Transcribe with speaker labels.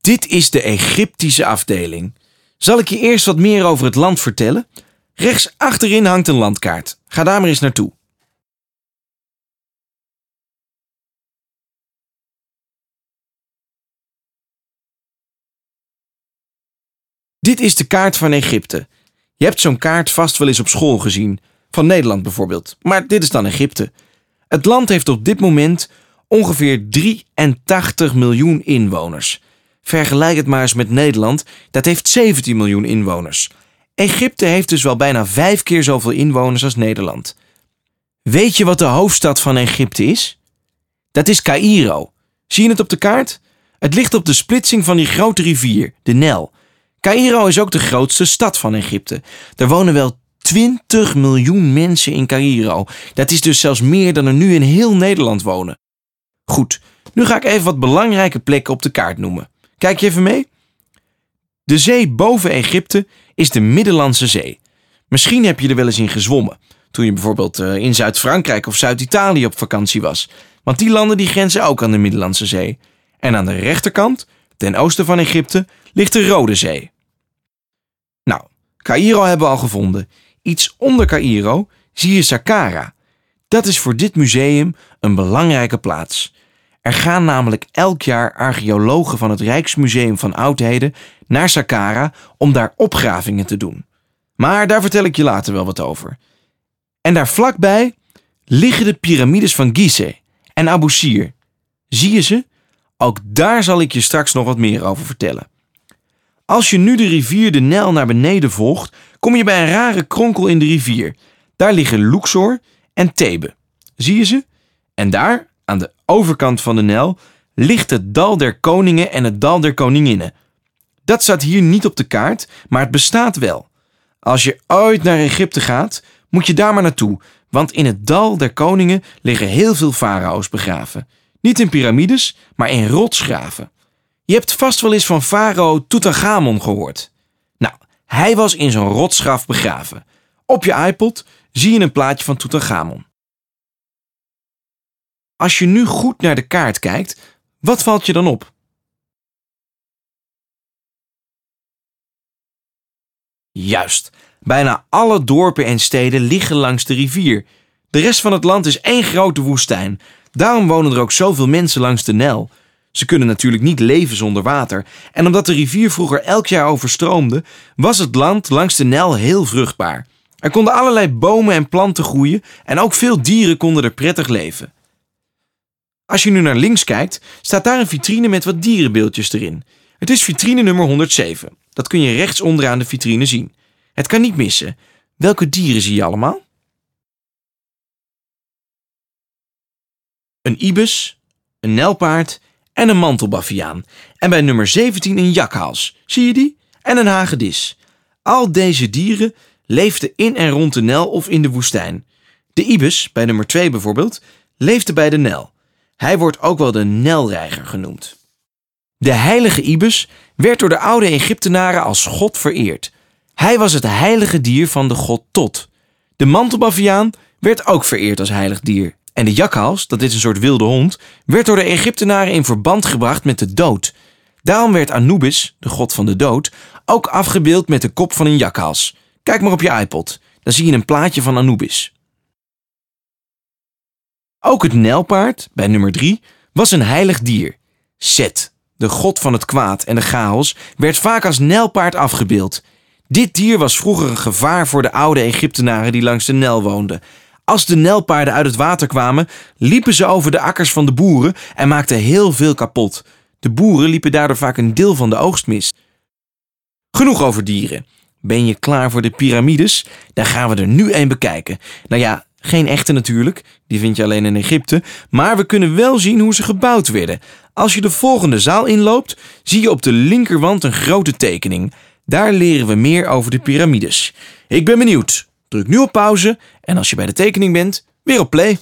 Speaker 1: Dit is de Egyptische afdeling. Zal ik je eerst wat meer over het land vertellen? Rechts achterin hangt een landkaart. Ga daar maar eens naartoe. Dit is de kaart van Egypte. Je hebt zo'n kaart vast wel eens op school gezien, van Nederland bijvoorbeeld, maar dit is dan Egypte. Het land heeft op dit moment ongeveer 83 miljoen inwoners. Vergelijk het maar eens met Nederland, dat heeft 17 miljoen inwoners. Egypte heeft dus wel bijna vijf keer zoveel inwoners als Nederland. Weet je wat de hoofdstad van Egypte is? Dat is Cairo. Zie je het op de kaart? Het ligt op de splitsing van die grote rivier, de Nel. Cairo is ook de grootste stad van Egypte. Er wonen wel 20 miljoen mensen in Cairo. Dat is dus zelfs meer dan er nu in heel Nederland wonen. Goed, nu ga ik even wat belangrijke plekken op de kaart noemen. Kijk je even mee? De zee boven Egypte is de Middellandse Zee. Misschien heb je er wel eens in gezwommen. Toen je bijvoorbeeld eh, in Zuid-Frankrijk of Zuid-Italië op vakantie was. Want die landen die grenzen ook aan de Middellandse Zee. En aan de rechterkant, ten oosten van Egypte, ligt de Rode Zee. Nou, Cairo hebben we al gevonden. Iets onder Cairo zie je Saqqara. Dat is voor dit museum een belangrijke plaats. Er gaan namelijk elk jaar archeologen van het Rijksmuseum van Oudheden naar Saqqara om daar opgravingen te doen. Maar daar vertel ik je later wel wat over. En daar vlakbij liggen de piramides van Gizeh en Abu Sir. Zie je ze? Ook daar zal ik je straks nog wat meer over vertellen. Als je nu de rivier de Nijl naar beneden volgt, kom je bij een rare kronkel in de rivier. Daar liggen Luxor en Thebe. Zie je ze? En daar, aan de overkant van de Nijl, ligt het dal der koningen en het dal der koninginnen. Dat staat hier niet op de kaart, maar het bestaat wel. Als je ooit naar Egypte gaat, moet je daar maar naartoe, want in het dal der koningen liggen heel veel farao's begraven. Niet in piramides, maar in rotsgraven. Je hebt vast wel eens van farao Tutankhamon gehoord. Nou, hij was in zo'n rotsgraf begraven. Op je iPod zie je een plaatje van Tutankhamon. Als je nu goed naar de kaart kijkt, wat valt je dan op? Juist, bijna alle dorpen en steden liggen langs de rivier. De rest van het land is één grote woestijn. Daarom wonen er ook zoveel mensen langs de Nijl. Ze kunnen natuurlijk niet leven zonder water. En omdat de rivier vroeger elk jaar overstroomde, was het land langs de Nijl heel vruchtbaar. Er konden allerlei bomen en planten groeien en ook veel dieren konden er prettig leven. Als je nu naar links kijkt, staat daar een vitrine met wat dierenbeeldjes erin. Het is vitrine nummer 107. Dat kun je rechts onderaan de vitrine zien. Het kan niet missen. Welke dieren zie je allemaal? Een ibis, een nelpaard en een mantelbaviaan. En bij nummer 17 een jakhals. Zie je die? En een hagedis. Al deze dieren leefden in en rond de Nel of in de woestijn. De ibis, bij nummer 2 bijvoorbeeld, leefde bij de Nel. Hij wordt ook wel de Nelreiger genoemd. De heilige ibis werd door de oude Egyptenaren als god vereerd. Hij was het heilige dier van de god Tot. De mantelbaviaan werd ook vereerd als heilig dier. En de jakhals, dat is een soort wilde hond, werd door de Egyptenaren in verband gebracht met de dood. Daarom werd Anubis, de god van de dood, ook afgebeeld met de kop van een jakhals. Kijk maar op je iPod, dan zie je een plaatje van Anubis. Ook het nijlpaard, bij nummer 3, was een heilig dier. Set, de god van het kwaad en de chaos, werd vaak als nijlpaard afgebeeld. Dit dier was vroeger een gevaar voor de oude Egyptenaren die langs de Nijl woonden. Als de Nijlpaarden uit het water kwamen, liepen ze over de akkers van de boeren en maakten heel veel kapot. De boeren liepen daardoor vaak een deel van de oogst mis. Genoeg over dieren. Ben je klaar voor de piramides? Dan gaan we er nu een bekijken. Nou ja, geen echte natuurlijk, die vind je alleen in Egypte, maar we kunnen wel zien hoe ze gebouwd werden. Als je de volgende zaal inloopt, zie je op de linkerwand een grote tekening. Daar leren we meer over de piramides. Ik ben benieuwd. Druk nu op pauze en als je bij de tekening bent, weer op play.